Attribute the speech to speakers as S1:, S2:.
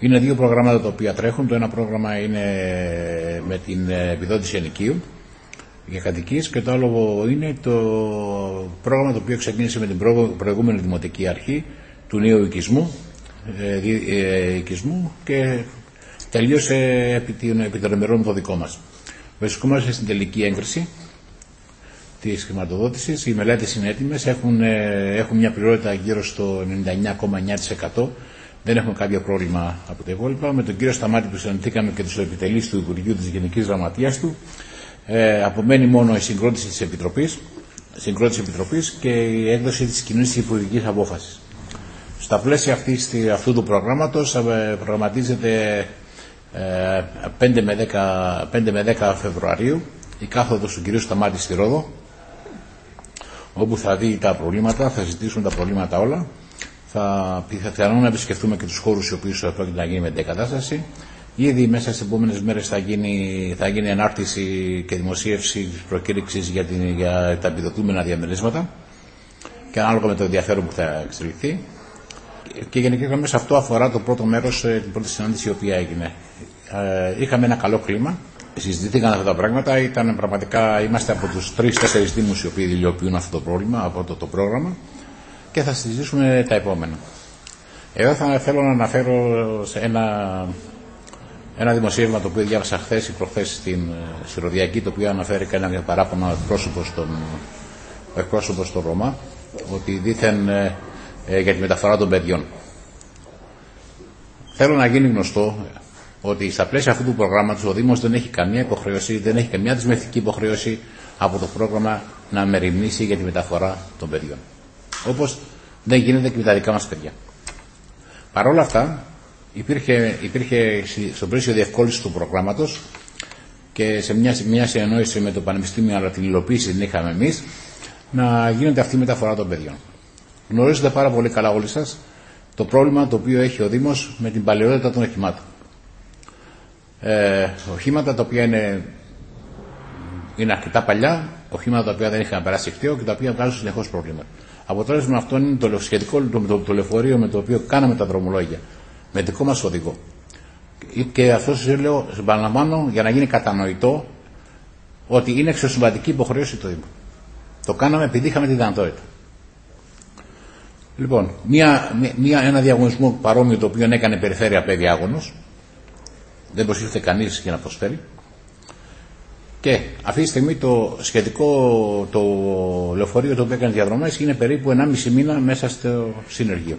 S1: Είναι δύο προγράμματα τα οποία τρέχουν. Το ένα πρόγραμμα είναι με την επιδότηση ενοικίου για κατοικίες και το άλλο είναι το πρόγραμμα το οποίο ξεκίνησε με την προηγούμενη δημοτική αρχή του νέου οικισμού, ε, οικισμού και τελείωσε επί, επί των το δικό μας. Βρισκόμαστε στην τελική έγκριση της χρηματοδότησης. Οι μελέτες είναι έτοιμες, έχουν, ε, έχουν μια πληρότητα γύρω στο 99,9%. Δεν έχουμε κάποιο πρόβλημα από τα υπόλοιπα. Με τον κύριο Σταμάτη που συναντηθήκαμε και τους επιτελείς του Υπουργείου της Γενικής Γραμματείας του, ε, απομένει μόνο η συγκρότηση της Επιτροπής συγκρότηση επιτροπής και η έκδοση της κοινής υπουργικής απόφασης. Στα πλαίσια αυτής, αυτού του προγράμματος ε, προγραμματίζεται 5 ε, με 10, 5 με 10 Φεβρουαρίου η κάθοδος του κυρίου Σταμάτη στη Ρόδο όπου θα δει τα προβλήματα, θα ζητήσουν τα προβλήματα όλα θα πιθανόν να επισκεφτούμε και τους χώρους οι οποίους πρόκειται να γίνει με την εγκατάσταση Ήδη μέσα στις επόμενες μέρες θα γίνει, θα γίνει ανάρτηση και δημοσίευση της προκήρυξης για, για τα επιδοτούμενα διαμερίσματα και ανάλογα με το ενδιαφέρον που θα εξελιχθεί. Και γενικά γραμμές αυτό αφορά το πρώτο μέρος, ε, την πρώτη συνάντηση η οποία έγινε. Ε, είχαμε ένα καλό κλίμα. Συζητήθηκαν αυτά τα πράγματα. Ήταν πραγματικά, είμαστε από τους τρει-τέσσερι Δήμους οι οποίοι δηλειοποιούν αυτό το πρόβλημα, αυτό το, το πρόγραμμα και θα συζητήσουμε τα επόμενα. Εδώ θα θέλω να αναφέρω σε ένα ένα δημοσίευμα το οποίο διάβασα χθες ή προχθές στην Συροδιακή, το οποίο αναφέρει κανένα παράπονο εκπρόσωπο στον, εκπρόσωπος στο Ρώμα, ότι δήθεν ε, ε, για τη μεταφορά των παιδιών. Θέλω να γίνει γνωστό ότι στα πλαίσια αυτού του προγράμματος ο Δήμος δεν έχει καμία υποχρέωση, δεν έχει καμία δεσμευτική υποχρέωση από το πρόγραμμα να μεριμνήσει για τη μεταφορά των παιδιών. Όπως δεν γίνεται και με τα δικά μας παιδιά. Παρ' όλα αυτά, υπήρχε, υπήρχε στο πλαίσιο διευκόλυνσης του προγράμματος και σε μια, μια συνεννόηση με το Πανεπιστήμιο, αλλά την υλοποίηση την είχαμε εμείς, να γίνεται αυτή η μεταφορά των παιδιών. Γνωρίζετε πάρα πολύ καλά όλοι σας το πρόβλημα το οποίο έχει ο Δήμος με την παλαιότητα των οχημάτων. Ε, οχήματα τα οποία είναι, είναι αρκετά παλιά, οχήματα τα οποία δεν είχαν περάσει χτίο και τα οποία βγάζουν συνεχώς προβλήματα. Αποτέλεσμα αυτό είναι το σχετικό το, το, το λεωφορείο με το οποίο κάναμε τα δρομολόγια με δικό μας οδηγό. Και αυτό σας λέω, συμπαραλαμβάνω για να γίνει κατανοητό ότι είναι εξωσυμβατική υποχρέωση το Δήμο. Το κάναμε επειδή είχαμε τη δυνατότητα. Λοιπόν, μια, μια, ένα διαγωνισμό παρόμοιο το οποίο έκανε περιφέρεια παιδί άγωνος, δεν προσήλθε κανείς για να προσφέρει. Και αυτή τη στιγμή το σχετικό το λεωφορείο το οποίο έκανε διαδρομές είναι περίπου 1,5 μήνα μέσα στο συνεργείο.